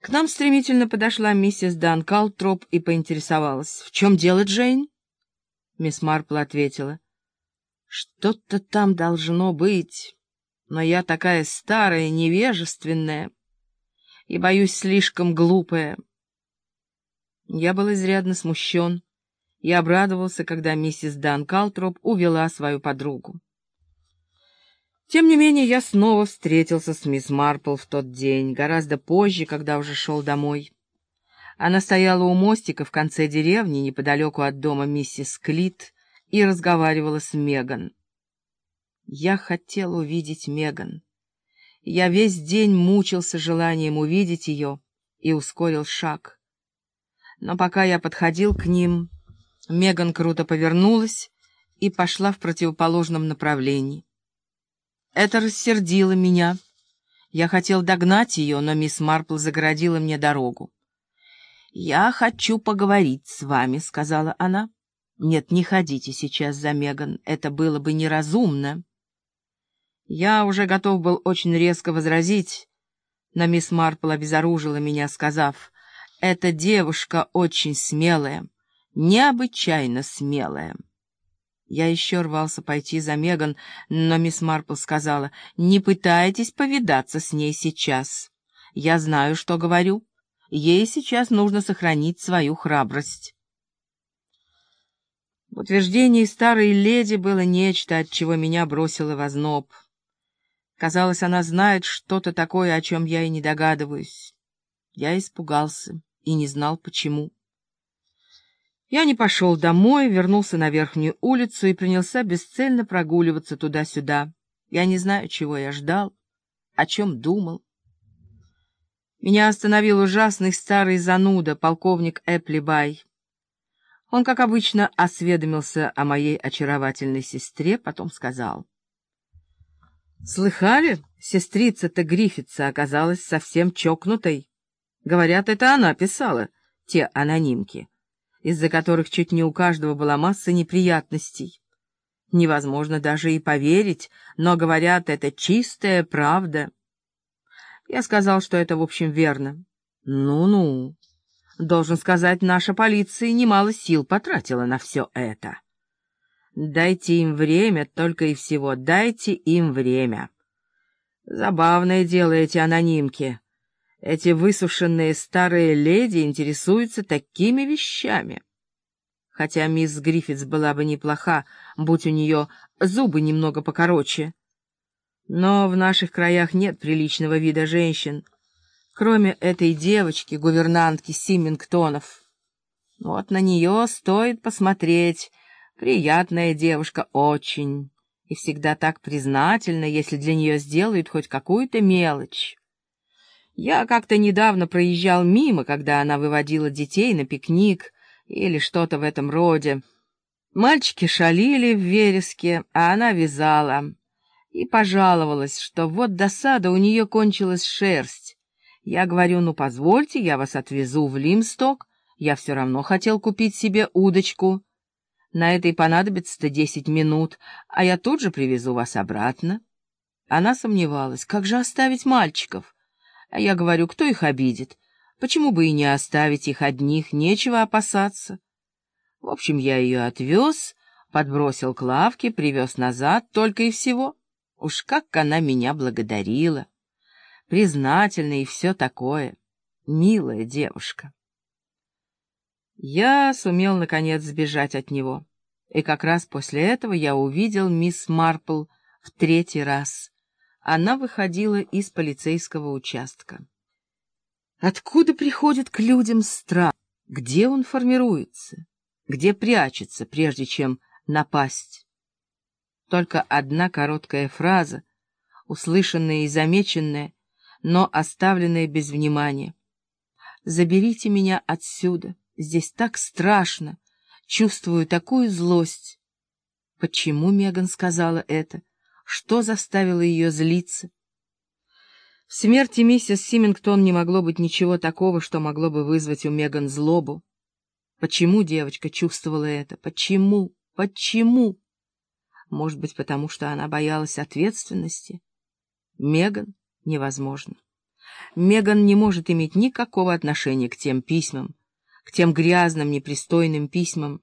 К нам стремительно подошла миссис Дан Калтроп и поинтересовалась. «В чем дело, Джейн?» Мисс Марпл ответила. «Что-то там должно быть, но я такая старая, невежественная и, боюсь, слишком глупая». Я был изрядно смущен и обрадовался, когда миссис Дан Калтроп увела свою подругу. Тем не менее, я снова встретился с мисс Марпл в тот день, гораздо позже, когда уже шел домой. Она стояла у мостика в конце деревни, неподалеку от дома миссис Клит, и разговаривала с Меган. Я хотел увидеть Меган. Я весь день мучился желанием увидеть ее и ускорил шаг. Но пока я подходил к ним, Меган круто повернулась и пошла в противоположном направлении. Это рассердило меня. Я хотел догнать ее, но мисс Марпл загородила мне дорогу. «Я хочу поговорить с вами», — сказала она. «Нет, не ходите сейчас за Меган, это было бы неразумно». Я уже готов был очень резко возразить, но мисс Марпл обезоружила меня, сказав, «Эта девушка очень смелая, необычайно смелая». Я еще рвался пойти за Меган, но мисс Марпл сказала, «Не пытайтесь повидаться с ней сейчас. Я знаю, что говорю. Ей сейчас нужно сохранить свою храбрость». В утверждении старой леди было нечто, от чего меня бросило в озноб. Казалось, она знает что-то такое, о чем я и не догадываюсь. Я испугался и не знал, почему. Я не пошел домой, вернулся на верхнюю улицу и принялся бесцельно прогуливаться туда-сюда. Я не знаю, чего я ждал, о чем думал. Меня остановил ужасный старый зануда, полковник Эплибай. Он, как обычно, осведомился о моей очаровательной сестре, потом сказал. «Слыхали? Сестрица-то Гриффитса оказалась совсем чокнутой. Говорят, это она писала те анонимки» из-за которых чуть не у каждого была масса неприятностей. Невозможно даже и поверить, но, говорят, это чистая правда. Я сказал, что это, в общем, верно. Ну-ну. Должен сказать, наша полиция немало сил потратила на все это. Дайте им время, только и всего, дайте им время. Забавное дело эти анонимки. Эти высушенные старые леди интересуются такими вещами. Хотя мисс Гриффитс была бы неплоха, будь у нее зубы немного покороче. Но в наших краях нет приличного вида женщин, кроме этой девочки, гувернантки Симингтонов. Вот на нее стоит посмотреть. Приятная девушка очень, и всегда так признательна, если для нее сделают хоть какую-то мелочь. Я как-то недавно проезжал мимо, когда она выводила детей на пикник или что-то в этом роде. Мальчики шалили в вереске, а она вязала. И пожаловалась, что вот досада, у нее кончилась шерсть. Я говорю, ну позвольте, я вас отвезу в Лимсток. Я все равно хотел купить себе удочку. На этой понадобится-то десять минут, а я тут же привезу вас обратно. Она сомневалась, как же оставить мальчиков? А я говорю, кто их обидит? Почему бы и не оставить их одних, нечего опасаться. В общем, я ее отвез, подбросил к лавке, привез назад, только и всего. Уж как она меня благодарила. Признательна и все такое. Милая девушка. Я сумел, наконец, сбежать от него. И как раз после этого я увидел мисс Марпл в третий раз — она выходила из полицейского участка. Откуда приходит к людям страх? Где он формируется? Где прячется, прежде чем напасть? Только одна короткая фраза, услышанная и замеченная, но оставленная без внимания. «Заберите меня отсюда, здесь так страшно, чувствую такую злость». Почему Меган сказала это? Что заставило ее злиться? В смерти миссис Симингтон не могло быть ничего такого, что могло бы вызвать у Меган злобу. Почему девочка чувствовала это? Почему? Почему? Может быть, потому что она боялась ответственности? Меган? Невозможно. Меган не может иметь никакого отношения к тем письмам, к тем грязным, непристойным письмам,